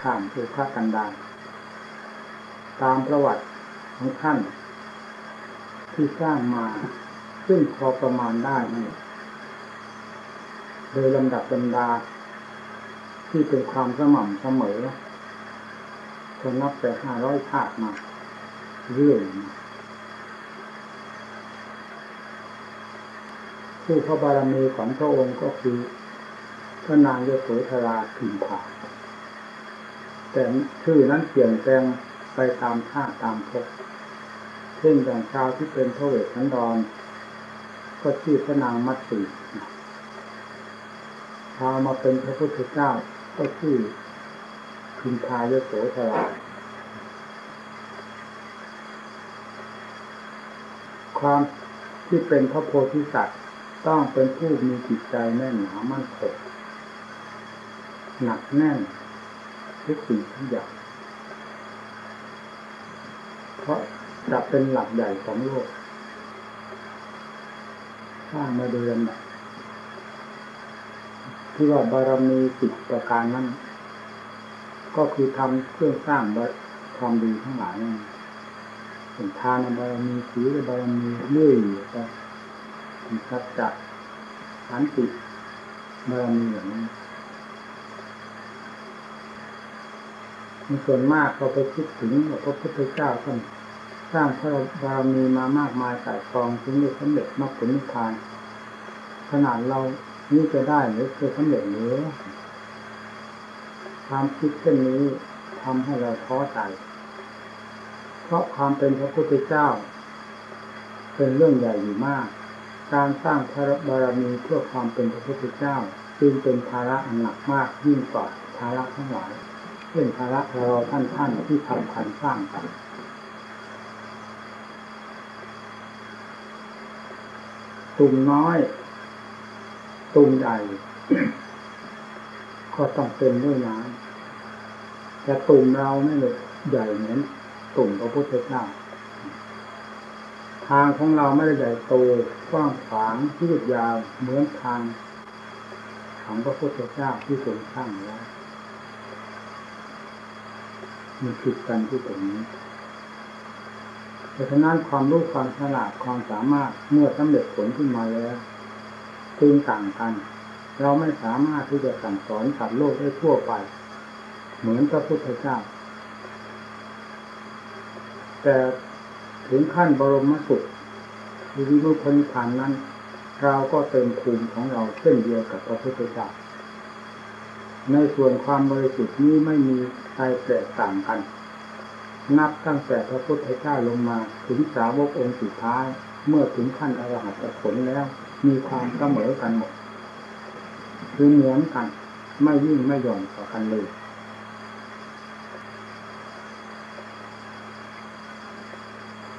ข้ามอุคากันดารตามประวัติของท่าน ที่สร้างมาซึ่งพอประมาณได้นี่โดยลำดับลำดา ที่เป็นความสม่ำเสมอคนนับแต่ห้าร้อยชาติมาเรื่อยผู้พระบารมีของพระองค์ก็คือพระนางยโสธราพิมพา แต่ชื่อนั้นเปลี่ยนแปลงไปตามชาติตามภพเช่นอย่างชาวที่เป็นพระเวสสันดร ก็ชื่อพระนางมัตสีชาวมาเป็นพระพุทธเจ้าก็ชื่อพิมพายโสธราความที่เป็นพระโพธิสัตว์ต้องเป็นผู้มีจิตใจแน่นหนามั่นคงหนักแน่น ทุกสิ่งทุกอย่าง เพราะจะเป็นหลักใหญ่ของโลกสร้างมาโดยลำดับที่ว่าบารมีสิบประการนั้น ก็คือทำเครื่องสร้างความดีทั้งหลายนั่นเป็นทานบารมีศีลบารมีเลื่อยไปสัจจะขันติบารมีอย่างนี้ ในส่วนมากเราไปคิดถึงพระพุทธเจ้าท่านสร้างพระบารมีมามากมายสายกองถึงได้สำเร็จมรรคผลนิพพาน ขนาดเรานี่จะได้หรือเคยสำเร็จหรือความคิดเช่นนี้ทำให้เราท้อใจ เพราะความเป็นพระพุทธเจ้า เป็นเรื่องใหญ่อยู่มาก การสร้างพระบารมีเพื่อความเป็นพระพุทธเจ้า จึงเป็นภาระอันหนักมากยิ่งกว่าภาระทั้งหลาย เช่นภาระเราท่านท่านที่ทำขันสร้างกันตุ่มน้อย ตุ่มใหญ่ก็ต้องเป็นด้วยน้ำแต่ตุ่มเราไม่เลยใหญ่เหมือนตุ่มพระพุทธเจ้าทางของเราไม่ได้ใหญ่โตกว้างขวางที่ยาวเหมือนทางของพระพุทธเจ้าที่ทรงสร้างไว้ มันผิดกันที่ตรงนี้เพราะฉะนั้นความรู้ความฉลาดความสามารถเมื่อสำเร็จผลขึ้นมาแล้วจึงต่างกัน เราไม่สามารถที่จะสั่งสอนสัตว์โลกได้ทั่วไป เหมือนพระพุทธเจ้า แต่ถึงขั้นบรมสุขคือวิมุตติพานนั้น เราก็เต็มภูมิของเราเช่นเดียวกับพระพุทธเจ้า ในส่วนความบริสุทธิ์นี้ไม่มีใครแตกต่างกัน นับตั้งแต่พระพุทธเจ้าลงมาถึงสาวกองค์สุดท้าย เมื่อถึงขั้นอรหัตผลแล้ว มีความเสมอกันหมด คือเหมือนกัน ไม่ยิ่งไม่หย่อนต่อกันเลย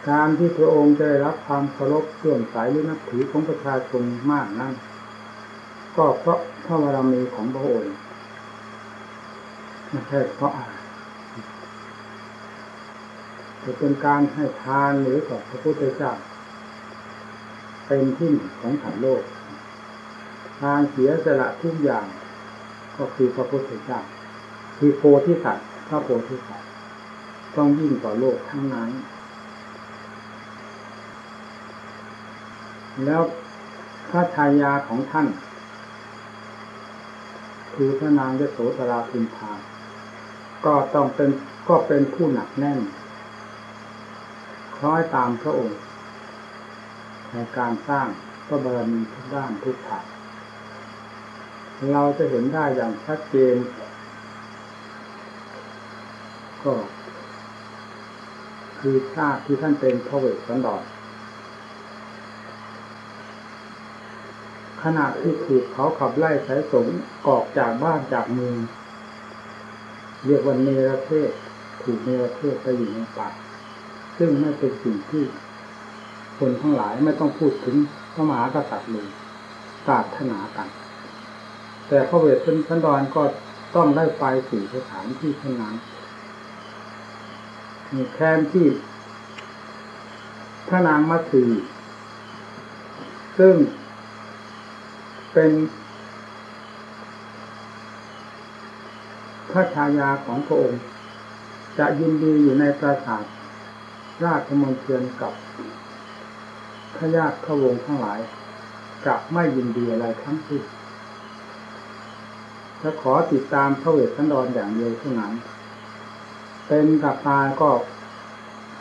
การที่พระองค์จะได้รับความเคารพเลื่อมใสหรือนับถือของประชาชนมากนั้น ก็เพราะพระบารมีของพระองค์ ไม่ใช่เพราะอะไรจะเป็นการให้ทานหรือกับพระพุทธเจ้าเป็นที่หนึ่งของสัตว์โลก ทานเสียสละทุกอย่าง ก็คือพระพุทธเจ้าคือโพธิสัตว์พระโพธิสัตว์ต้องยิ่งกว่าโลกทั้งนั้น แล้วพระชายาของท่าน คือพระนางยโสธราพิมพา ก็ต้องเป็นก็เป็นผู้หนักแน่นคล้อยตามพระองค์ ในการสร้างพระบารมีทุกด้านทุกทางเราจะเห็นได้อย่างชัดเจน ก็ คือชาติที่ท่านเป็นพระเวสสันดรขณะที่ถูกเขาขับไล่สายสงกอกจากบ้านจากเมือง เรียกวันเนรเทศถูกเนรเทศไปอยู่ในป่าซึ่งไม่เป็นสิ่งที่คนทั้งหลายไม่ต้องพูดถึงพระมหากษัตริย์เลยศาสนากัน แต่พระเวสสันดรก็ต้องได้ไปสู่สถานที่เช่นนั้นมีแทนที่พระนางมัตสีซึ่งเป็น พระชายาของพระองค์ จะยินดีอยู่ในปราสาทราชมนเทียนกับพระญาติพระวงศ์ทั้งหลายกลับไม่ยินดีอะไรทั้งสิ้นจะขอติดตามพระเวสสันดรอย่างเดียวเท่านั้นเป็นกับตายก็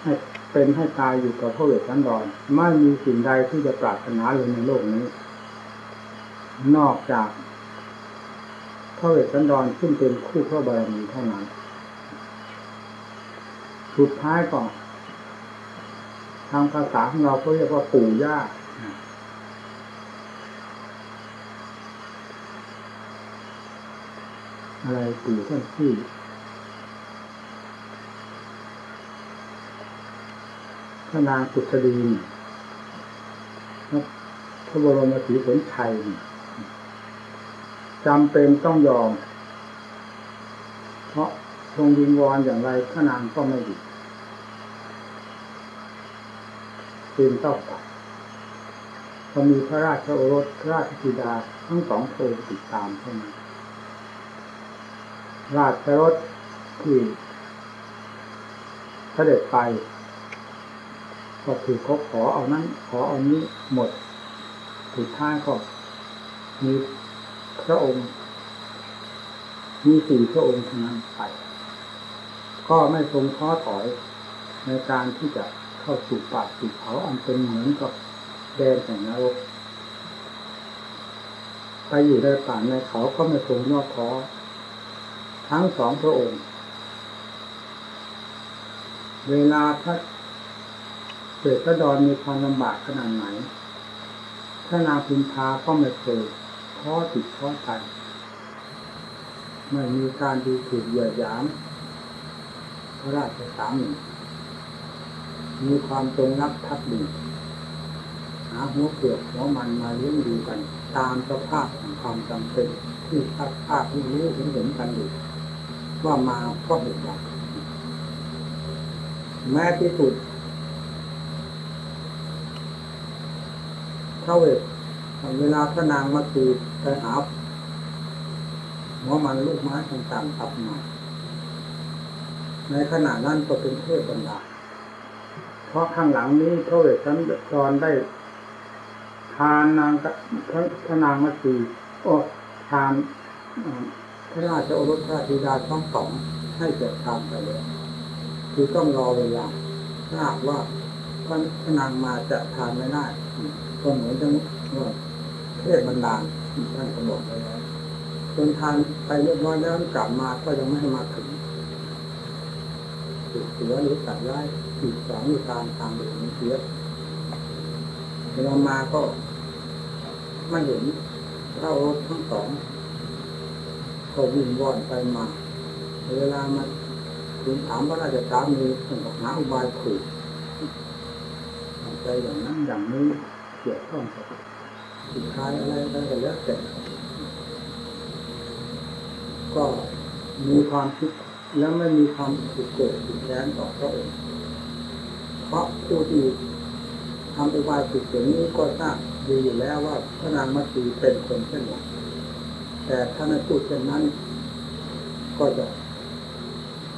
ให้เป็นให้ตายอยู่กับพระเวสสันดรไม่มีสิ่งใดที่จะปรารถนาเลยในโลกนี้ นอกจาก พระเวสสันดรซึ่งเป็นคู่พระบารมีเท่านั้น สุดท้ายก็ทางภาษาของเราเขาเรียกว่าปู่ย่าอะไรปู่ท่านที่พระนางกุศลีนพระบรมศรีสนชัย จำเป็นต้องยอม เพราะทรงวิงวอนอย่างไรพระนางก็ไม่หยุดจึงต้องไปพอมีพระราชโอรสพระราชธิดาทั้งสองโทรติดตามเท่านั้นราชรถที่เสด็จไปก็ถือเขาขอเอานั้น ขอเอานี้หมดสุดท้ายก็มี พระองค์ มีสี่พระองค์เท่านไป ก็ไม่ทรงท้อถอยในการที่จะเข้าสู่ป่าสู่เขาอันเป็นเหมือนกับแดนแห่งนรกไปอยู่ในป่าในเขาก็ไม่ทรงย่อท้อทั้งสองพระองค์ เวลาพระเสด็จพระดอนมีความลำบากขนาดไหนพระนางพิมพาก็ไม่เคย ท้อติดท้อใจไม่มีการดูถูกเหยียดหยามพระราชสามีมีความจงรักภักดีหาหัวเปลือกหัวมันมาเลี้ยงดูกัน ตามสภาพของความจำเป็นที่ภาพภาพที่รู้เห็นเห็นกันอยู่ว่ามาเพราะเหตุใดแม้ที่สุดพระเวท เวลาพระนางมาตีไปหาหัวมันลูกไม้ต่างๆตับมาในขณะนั้นก็เป็นเทพบรรดา เพราะข้างหลังนี้พระเวสสันดรได้ทานนางพระพระนางมาตีโอ้ทานพระราชโอรสพระธิดาทั้งสองให้เกิดทานไปเลยคือต้องรอเวลาถ้าหากว่าพระนางมาจะทานไม่ได้ก็เหมือนจะว่า เทพบรรดาท่านก็บอกไปแล้วจนทานไปเรียบร้อยแล้วกลับมาก็ยังไม่ให้มาถึงถูกเสือหรือตัดไล่อีกสองอยู่ตามทางหลวงเสือเวลามาก็ไม่เห็นเท่ารถทั้งสองก็วิ่งว่อนไปมา เวลามาถึงถามว่าราชสามีต้องบอกหาอุบายขู่ใจอย่างนั้นอย่างนี้เกี่ยวข้องกับ สุดท้ายอะไรก็แล้วแต่ก็มีความคิดแล้วไม่มีความสุดโกรธสุดแค้นต่อพระองค์เพราะผู้ที่ทำอุบายสุดอย่างนี้ก็ทราบดีอยู่แล้วว่าพระนางมัตสีเป็นคนเช่นไรแต่ถ้าไม่พูดเช่นนั้น ก็จะ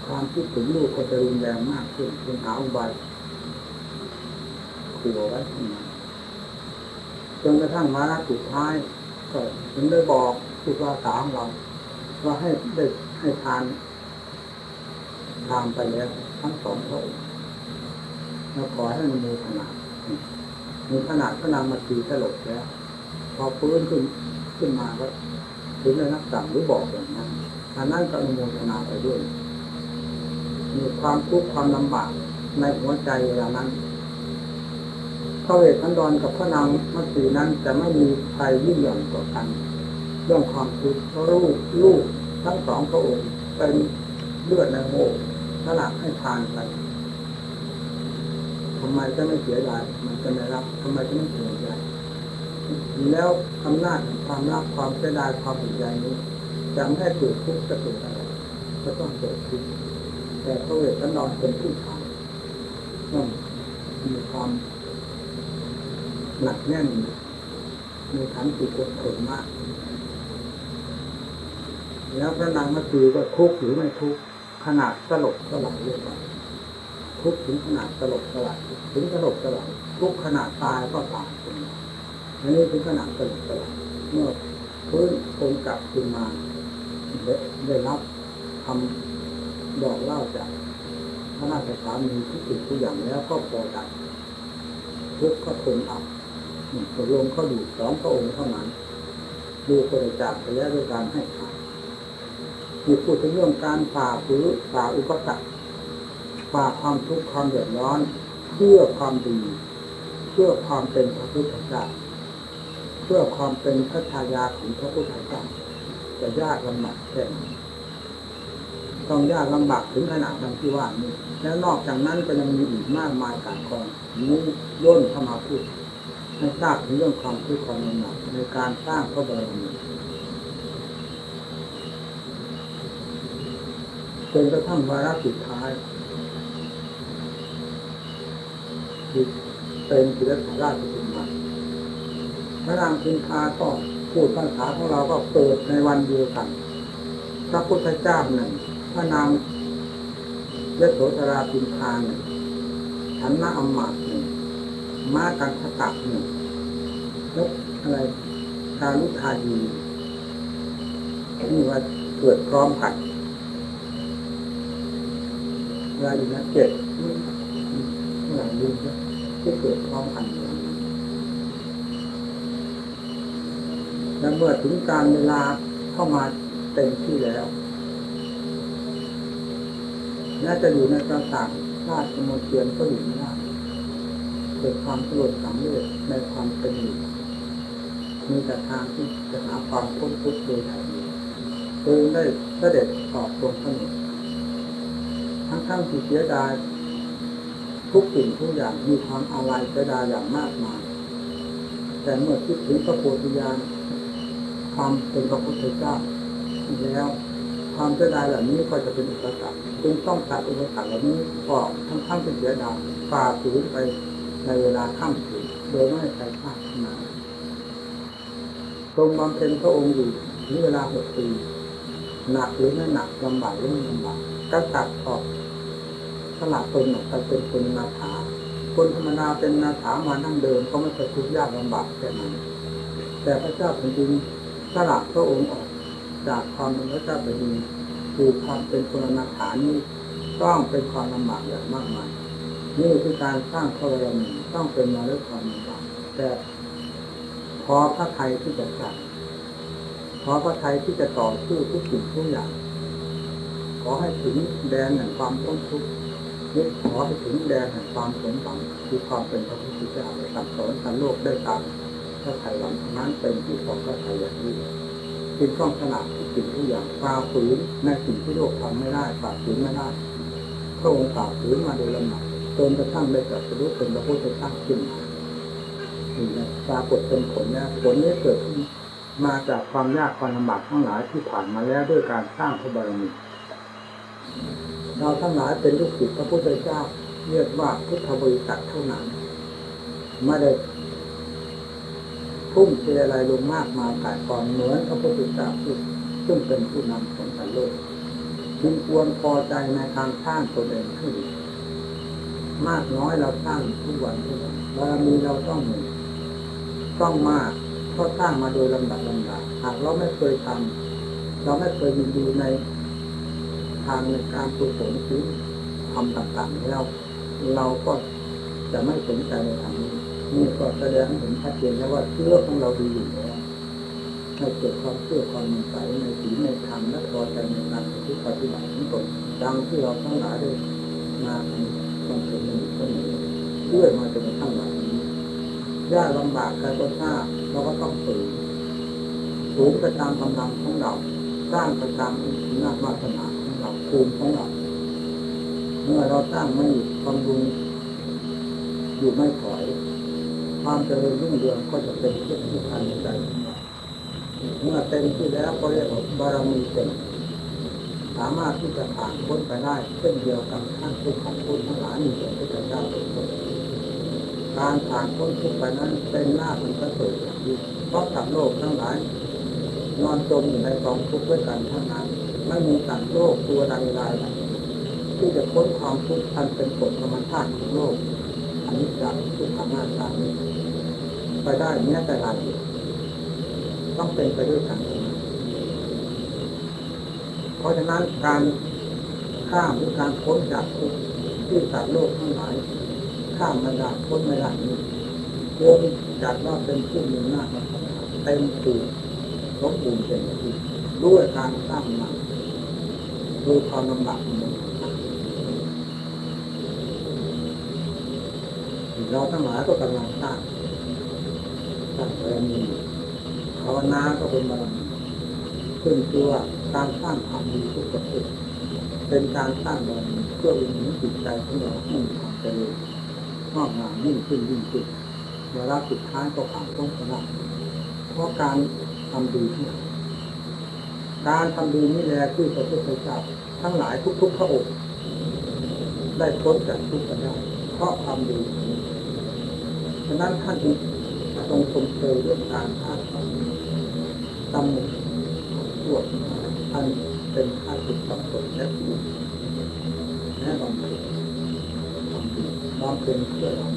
ความคิดถึงลูกก็จะรุนแรงมากขึ้นเป็นหาอุบายขัวไว้ขึ้นม จนกระทั่งมาสุดท้ายก็ถึงได้บอกพูดว่าสามเราว่าให้ได้ให้ทานทานไปแล้วทั้งสองพระองค์เราขอให้มันมีขนาดมีขนาดพระนางมาตีสลบแล้วพอฟื้นขึ้นขึ้นมาก็ถึงได้นักสั่งหรือบอกอย่างนั้นอันนั้นก็อนุโมทนาไปด้วย มีความทุกข์ความลำบากในหัวใจเวลานั้น พระเวททันดรกับพระนางมัตสีนั้นจะไม่มีใครยิ่งใหญ่กว่ากันเรื่องความทุกข์เพราะลูกลูกทั้งสองพระองค์เป็นเลือดในโมกขนาดให้ทานไปทำไมจะไม่เสียดายมันจะไม่รับทำไมจะไม่เสียใจแล้วอำนาจความรักความเสียดายความผิดใจนี้จะไม่ให้เกิดทุกข์จะเกิดอะไรก็ต้องเกิดทุกข์แต่พระเวททันดรเป็นผู้ชายต้องมีความ หนักแน่นมีขันติกดทนมาก แล้วพระนางมาตีก็ทุกข์หรือไม่ทุกข์ขนาดสลบสลายเรียกว่าทุกข์ถึงขนาดสลบสลายถึงสลบสลายทุกขนาดตายก็ตายเป็นอันนี้ถึงขนาดสลบสลายเมื่อพื้นคงกลับขึ้นมาได้รับคำบอกเล่าจากพระราชสามีทุกสิ่งทุกอย่างแล้วก็พอใจทุกข์ก็ทนเอา ตกลงเขาอยู่สองพระองค์เท่านั้นดูบริจาคไปแล้วด้วยการให้ทานมีพูดถึงเรื่องการฝ่าฝืนฝ่าอุปสรรคฝ่าความทุกข์ความเดือดร้อน เพื่อความดี เพื่อความเป็นพระพุทธเจ้าเพื่อความเป็นพระชายาของพระพุทธเจ้าจะยากลำบากแค่ไหนต้องยากลำบากถึงขนาดดังที่ว่านี้ แล้วนอกจากนั้นก็ยังมีอีกมากมายการกองนี้ย่นเข้ามาพูด ให้ทราบถึงเรื่องความทุกข์ความลำบากในการสร้างพระบารมีจนกระทั่งวาระสุดท้ายคือเป็นศิลปราชกุมารพระรามพินทาก็พูดภาษาของเราก็เปิดในวันเดียวกัน พระพุทธเจ้าหนึ่งพระนางยโสธราพินทาหนึ่งฉันนาอมมาตหนึ่ง มากันทกักหนึ่งแล้วอะไรการลุทายีนี่ว่าเกิดพร้อมกันเวลาอยู่นะเจ็ดหลังยืนที่เกิดพร้อมกันแล้วเมื่อถึงการเวลาเข้ามาเต็มที่แล้วน่าจะอยู่ในปราสาทราชโมเทียนก็อยู่ไม่ได้ เกิดความสลดสังเวชในความเป็นอยู่มีแต่ทางที่จะหาความพ้นทุกข์โดยถ่ายดีโดยได้เสด็จออกตรงถนนทั้งทั้งที่เสียดายทุกสิ่งทุกอย่างมีความอาลัยเสียดายอย่างมากมาย แต่เมื่อคิดถึงพระโพธิญาณความเป็นพระพุทธเจ้าแล้วความเสียดายเหล่านี้ก็จะเป็นอุปสรรคจึงต้องตัดอุปสรรคเหล่านี้ออกทั้งทั้งเป็นเสียดายฝ่าฝืนไป ในเวลาข้ามคืนโดยไม่ใส่ผ้าขึ้นมาทรงบำเพ็ญพระองค์อยู่ถึงเวลาหกปีหนักหรือไม่หนักลำบากหรือไม่ลำบากก็ตัดออกสลับตนออกไปเป็นคนนาถาคนธรรมดาเป็นนาถามานั่งเดินก็ไม่เคยทุกข์ยากลำบากแค่นั้นแต่พระเจ้าแผ่นดินสลับพระองค์ออกจากความเป็นพระเจ้าแผ่นดินคือความเป็นคนนาถานี้ต้องเป็นความลำบากอย่างมากมาย นี่คือการสร้างพระบรมีต้องเป็นมาด้วยความลำบากแต่พอพระไทยที่จะจัดขอพระไทยที่จะต่อสู้ทุกสิ่งทุกอย่าง ขอให้ถึงแดนแห่งความพ้นทุกข์นึกขอให้ถึงแดนแห่งความสมหวังคือความเป็นพระพุทธเจ้าสัตว์สอนสันโลกได้ตามพระไทยหวังนั้นเป็นที่ของพระไทยอย่างนี้จึงต้องสลับทุกสิ่งทุกอย่างฝ่าฝืนในสิ่งที่โลกทำไม่ได้ฝ่าฝืนไม่ได้พระองค์ฝ่าฝืนมาโดยลำดับ จนกระทั่งได้ตรัสรู้เป็นพระพุทธเจ้าขึ้นมานี่นะปรากฏเป็นผลนะผลนี้เกิดขึ้นมาจากความยากความลำบากทั้งหลายที่ผ่านมาแล้วด้วยการสร้างพระบารมีเราทั้งหลายเป็นลูกศิษย์พระพุทธเจ้าเรียกว่าพุทธบริษัทเท่านั้นไม่ได้ทุ่มเทอะไรลงมากมายกายก่อนเหมือนพระพุทธเจ้าซึ่งเป็นผู้นำของสัตว์โลกจึงควรพอใจในทางสร้างตนเองให้ดี มากน้อยเราสร้างทุกวันทุกวันบารมีเราต้องต้องมากเพราะสร้างมาโดยลำดับลำดับหากเราไม่เคยทำเราไม่เคยยินดีในทางในการกุศลคือทำต่างๆแล้วเราก็จะไม่สนใจในทางนี้นี่ก็แสดงเห็นชัดเจนแล้วว่าเชื่อของเราดีอยู่แล้วให้เกิดความเชื่อความมั่นใจในศีลในธรรมและพอใจในการปฏิบัติของตนดังที่เราทั้งหลายได้ มาต้องเป็นหนึ่งคนนี้เชื่อมาจนกระทั่งวันนี้ยากลำบากใครก็ทราบเราก็ต้องฝืนฝืนประจำกำลังของเรา สร้างประจำหน้าวาสนาของเราภูมิของเรา เมื่อเราสร้างไม่บำรุงอยู่ไม่ถอย ความเจริญรุ่งเรืองก็จะเป็นเพื่อนที่ทานในใจเราเมื่อเต็มที่แล้วก็เรียกว่าบารมีเต็ม สามารถที่จะผ่านพ้นไปได้เช่นเดียวกับท่านทุกของคุณทั้งหลายมีแต่พระเจ้าเป็นคนการผ่านพ้นทุกไปนั้นเป็นหน้าเป็นประเสริฐยิ่งเพราะสัตว์โลกทั้งหลาย นอนจมอยู่ในกองทุกข์ด้วยกันทั้งนั้นไม่มีสัตว์โลกตัวใดใดที่จะพ้นความทุกข์อันเป็นกฎธรรมชาติของโลกอันนี้จะทุกขังหน้าตานี้ไปได้แม้ยแต่รายเดียวต้องเป็นไปด้วยกัน เพราะฉะนั้นการข้ามหรือการพ้นจากทุกข์ที่สัตว์โลกทั้งหลายข้ามไม่ได้พ้นไม่ได้นี้รวมจัดว่าเป็นผู้มีหน้าเต็มถูกสมบูรณ์เต็มที่ด้วยการสร้างมาดูความลำบากเราทั้งหลายก็กำลังสร้างสร้างบารมีภาวนาก็เป็นบารมีขึ้นตัว การสร้างความดีทุกประเภทเป็นการสร้างบารมีเพื่อวิญญาณจิตใจของเราให้มีความเจริญงอกงามยิ่งขึ้นยิ่งขึ้นเวลาสุดท้ายก็ผ่านพ้นไปได้เพราะการทำดีที่การทำดีนี่แหละคือพระพุทธเจ้าทั้งหลายทุกๆพระองค์ได้พ้นจากทุกข์ได้เพราะทำดีฉะนั้นท่านจึงทรงชมเชยเรื่องการทำตำหนิตรวจ อันเป็นค่าสุดสัมผลและสุดแม้บางทีทำเพ็ญเพื่อเรา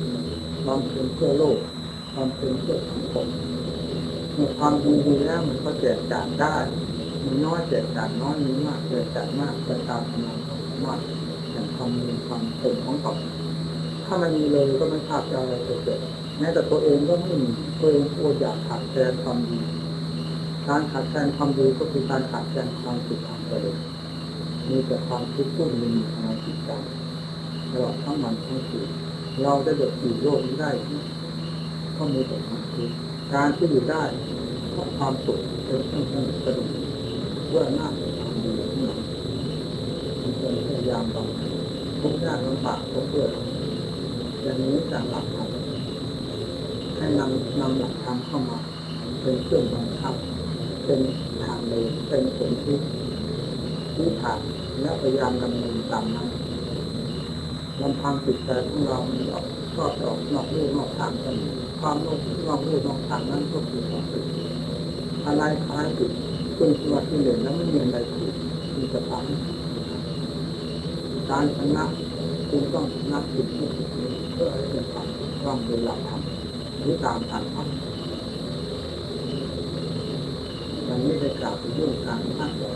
บำเพ็ญเพื่อโลกบำเพ็ญเพื่อสังคมเมื่อความดีดีแล้วมันก็แจกจ่ายได้มีน้อยแจกจ่ายน้อยมีมากแจกจ่ายมากไปตามกำลังความสามารถอย่างความมีความเป็นของตนถ้ามันมีเลยก็ไม่ทราบจะอะไรเกิดแม้แต่ตัวเองก็ไม่มีตัวเองโออยากขาดแคลนความดี การขาดแคลนความดีก็คือการขาดแคลนความสุขความเจริญมีแต่ความทุกข์ทุ่มมีในจิตใจตลอดทั้งวันทั้งคืนเราได้เดือดอยู่โลกนี้ได้ก็มีแต่ความทุกข์การที่อยู่ได้เพราะความสุขเป็นเครื่องสนุกเพื่อหน้าความดีของเราเป็นพยายามบำเพ็ญทุกข์ยากลำบากก็เพื่ออย่างนี้จากหลักธรรมให้นำนำหลักธรรมเข้ามาเป็นเครื่องบังคับ เป็นทางเดินเป็นผลที่ที่ทางและพยายามดำเนินตามนั้นลำพังจิตใจของเรามันออกชอบออกนอกลู่นอกทางกันความโลภนอกลู่นอกทางนั้นก็คือความผิดอะไรคล้ายผิดคุณสวัสดิ์เด่นแล้วไม่มีอะไรผิดมีสภาพการชนะคุณต้องชนะผิดที่ผิดนี้เพื่อให้เป็นความต้องเป็นหลักธรรมหรือตามทางธรรม วันนี้ได้กล่าวถึงเรื่องการนั่งรอ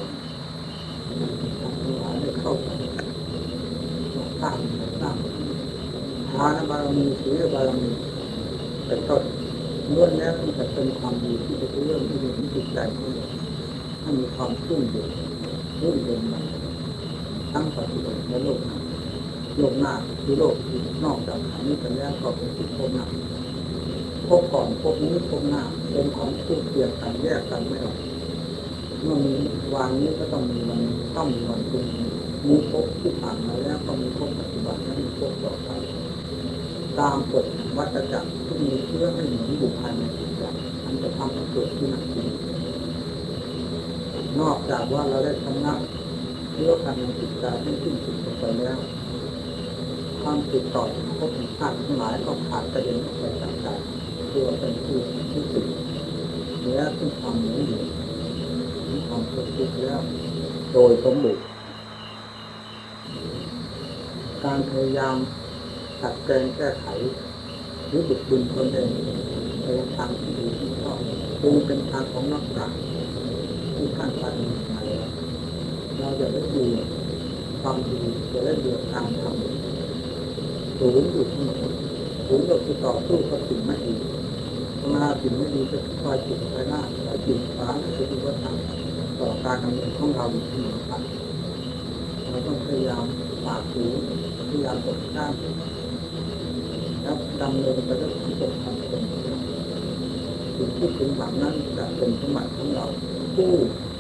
ทั้งหลายได้เข้าใจสร้งสร้งทานบารมีศีลบารมีเป็นต้นล้วนแล้วมันจะเป็นความดีที่จะเรื่องที่มีจิตใจของเราให้มีความชุ่มเย็นรุ่มเย็นมาทั้งปัจจุบันและโลกหน้าโลกหน้าคือโลกนอกจากขันนี้กันแล้วก็เป็นสิ่งพบหน้า พบก่อนพบนี้พบหน้าเป็นของคู่เคียงกันแยกกันไม่ออกเมื่อมีวันนี้ก็ต้องมีวันต้องมีวันพรุ่งนี้มีพบที่ผ่านมาแล้วก็มีพบปัจจุบันและมีพบต่อไปตามกฎวัฏจักรที่มีเพื่อให้เหมือนบุคคลในจิตใจมันจะทำให้เกิดที่หนักจริงนอกจากว่าเราได้ชำระเรื่อการในจิตใจให้สิ้นสุดไปแล้วความติดต่อพบชาติทั้งหลายก็ขาดกระเด็นออกไปจากใจ ตัวเป็นผู้ที่ติดและที่ทำนี้อยู่ที่ความทุกข์แล้ว โดยสมบูรณ์การพยายามตัดแกงแก้ไขหรือบุกบุญตนเองในทางที่ดีที่ชอบจึงเป็นทางของนักปราชญ์ที่ท่านปฏิบัติมาแล้วเราจะได้ดูความดีจะได้เดือดทางทำสูงอยู่เสมอสูงก็คือต่อสู้กับสิ่งไม่ดี มาสิ่งไม่ดีจะคอยจิตไปหน้าคอยจิตฟ้าจะดูว่าทางต่อการดำเนินของเราอยู่เสมอไปเราต้องพยายามฝากหูพยายามกดข้ามแล้วดำเนินไปด้วยความเป็นความเป็นสิ่งที่ถึงหลังนั้นจะเป็นสมบัติของเราผู้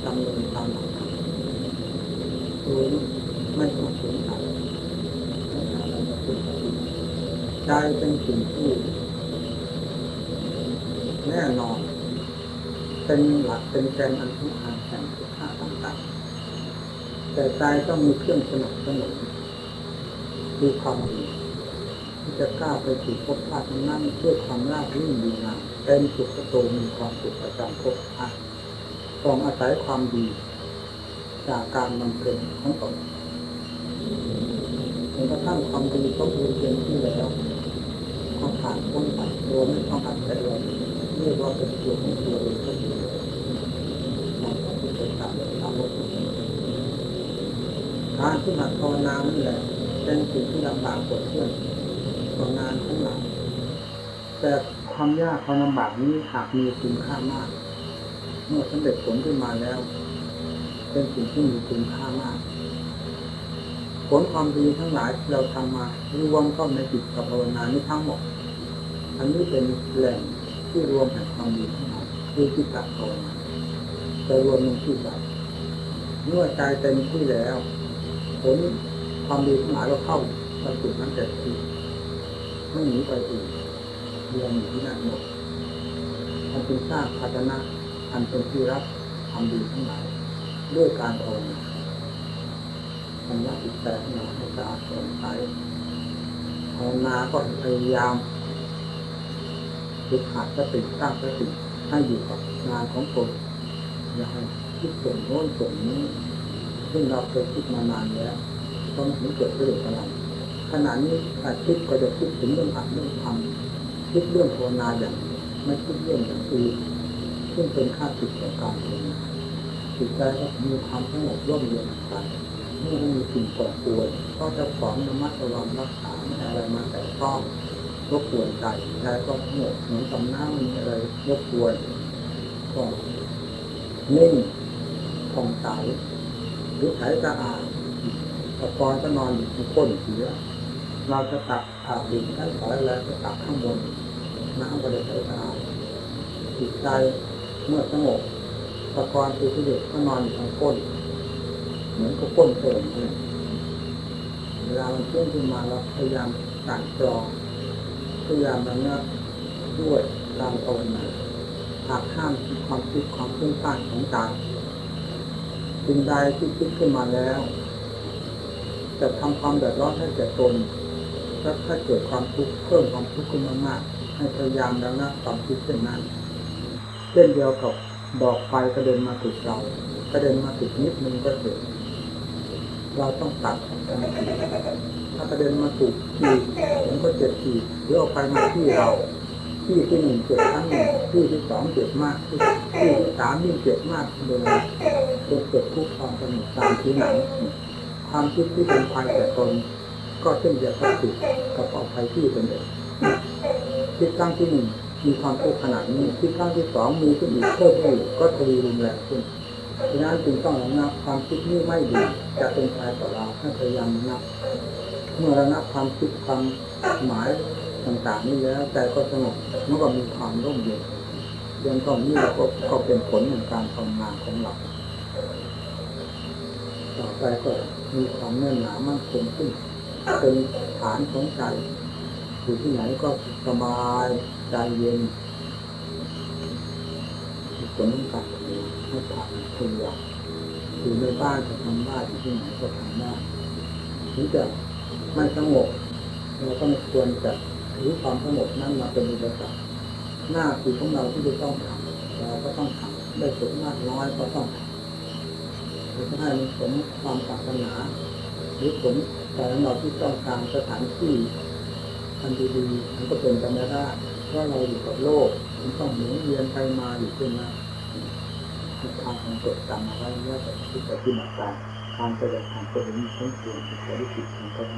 ดำเนินตามหลักธรรมโดยไม่ต้องสงสัยไม่หาอะไรมาเป็นปฏิใจเป็นสิ่งที่ แน่นอน เป็นหลักเป็นแกนอันสำคัญแห่งสุขาต่างๆแต่ใจต้องมีเครื่องสนับสนุนคือความดีที่จะกล้าไปสู่ภพชาตินั้นเพื่อความราบรื่นดีงามเป็นสุขโตมีความสุขประจำภพชาติต้องอาศัยความดี จากการบำเพ็ญของตนจนกระทั่งความดีต้องเรียนที่แล้วความผ่านพ้นไปโดยไม่ต้องอัดแต่เรา เรียกว่าเป็นตัวของตัวเองก็ดีเราต้อเป็นการทำการที่มาภาวนานั่นแหละเป็นสิ่งที่ลำบากปวดเพื่อนภาวนานทั้งหลายแต่ความยากความลำบากนี้หากมีคุณค่ามาก เมื่อสำเร็จผลขึ้นมาแล้ว เป็นสิ่งที่มีคุณค่ามาก ผลความดีทั้งหลายที่เราทำมารวมเข้าในจิตกับภาวนานี้ทั้งหมด อันนี้เป็นแหล่ง ที่รวมแห่งความดีทั้งหลายคือจิตตภาวนจะรวมลงที่ใจเมื่อใจเต็มที่แล้ว ผลความดีทั้งหลายเราเข้าประจุนั้นแต่ที่ไม่หนีไปอื่นรวมอยู่ที่นั่นหมดมันเป็นสร้างพัฒนาอันเป็นที่รับความดีทั้งหลายด้วยการภาวนาทำละจิตใจของเราให้สะอาดสดใสภาวนาก็พยายาม ฝึกหัดสติตั้งสติให้อยู่กับงานของตนอย่าให้คิดส่วนโน้นส่วนนี้ซึ่งเราเคยคิดมานานแล้วต้องถึงเกิดประโยชน์อะไรขณะนี้อาคิดก็จะคิดถึงเรื่องอัดเรื่องทำคิดเรื่องภาวนาอย่างไม่คิดเรื่องอย่างอื่นซึ่งเป็นค่าติดต่อการภาวนาจิตใจก็มีความสงบร่มเย็นไปเมื่อไม่มีสิ่งก่อป่วยก็จะของระมัดระวังรักษาไม่อะไรมาแต่ต้อง รบกวนใจใจก็สงบเหมือนกับน้ำมีอะไรรบกวนก็นิ่งผ่องใสหรือใสสะอาดตะกอนก็นอนอยู่ที่ก้นเสือเราจะตักอาบดินขั้นสอยแล้วก็ตักข้างบนน้ำก็จะใสสะอาดจิตใจเมื่อสงบตะกอนคือที่เด็กก็นอนอยู่ทางก้น เหมือนกับก้นเติมเนี่ยเวลามันเคลื่อนขึ้นมาเราพยายามตัดกรอง พยายามระงับด้วยการภาวนาหากห้ามความคิดความเคลื่อนต้านของใจสิ่งใดที่คิดขึ้นมาแล้ว จะทำความเดือดร้อนให้แก่ตนถ้าถ้าเกิดความทุกข์เพิ่มความทุกข์ขึ้นมากๆให้พยายามระงับความคิดเช่นนั้นเช่นเดียวกับดอกไฟกระเด็นมาติดเรากระเด็นมาติดนิดนึงก็เสร็จเราต้องตัดทันที ถ้ากระเด็นมาถูกทีผมก็เจ็บทีหรือเอาไปมาที่เราที่ที่หนึ่งเจ็บครั้งหนึ่งที่ที่สองเจ็บมากที่ที่สามยิ่งเจ็บมากเลยจนเกิดทุกความสนุกตามที่หนังความคิดที่เป็นภัยแก่ตนก็เช่นเดียวกับจิตกับเอาภัยที่เป็นเองคิดครั้งที่หนึ่งมีความทุกข์ขนาดนี้คิดครั้งที่สองมีขึ้นอีกเพิ่มขึ้นก็ทวีรุนแรงขึ้นดังนั้นจึงต้องระงับความคิดนี้ไม่ดีจะเป็นภัยต่อเราให้พยายามระงับ เมื่อระงับความคิดความหมายต่างๆนี้แล้วใจก็สงบเมื่อก็มีความร่มเย็นเรื่องตรงนี้เราก็ก็เป็นผลของการทำงานของเราต่อไปก็มีความแน่นหนามั่นคงขึ้นเป็นฐานของใจอยู่ที่ไหนก็สบายใจเย็นผลของการให้ผ่านทุกอย่างอยู่ในบ้านก็ทำได้อยู่ที่ไหนก็ทำได้ถึงจะ ไม่สงบเราก็ไม่ควรจะถือความสงบนั้นมาเป็นอุปสรรคหน้าที่ของเราที่จะต้องทำเราก็ต้องทำได้ผลมากน้อยก็ต้องทำหรือให้มันสมความปรารถนาหรือผลแต่เราที่ต้องการสถานที่อันดีๆมันก็เป็นไปไม่ได้เพราะเราอยู่กับโลกมันต้องหมุนเวียนไปมาอยู่ขึ้นมาทางของจดจำเอาไว้ว่าแต่ที่ปฏิบัติกา รทางไปเลยทางไปนี้ต้องเปลี่ยนเป็นวิธีของตน